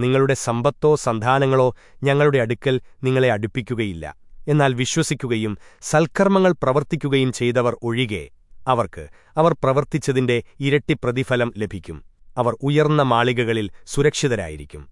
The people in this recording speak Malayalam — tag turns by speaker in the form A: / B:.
A: നിങ്ങളുടെ സമ്പത്തോ സന്താനങ്ങളോ ഞങ്ങളുടെ അടുക്കൽ നിങ്ങളെ അടുപ്പിക്കുകയില്ല. എന്നാൽ വിശ്വസിക്കുകയും സൽക്കർമ്മങ്ങൾ പ്രവർത്തിക്കുകയും ചെയ്തവർ ഒഴികെ അവർക്ക് അവർ പ്രവർത്തിച്ചതിന്റെ ഇരട്ടി പ്രതിഫലം ലഭിക്കും. അവർ ഉയർന്ന മാളികകളിൽ സുരക്ഷിതരായിരിക്കും.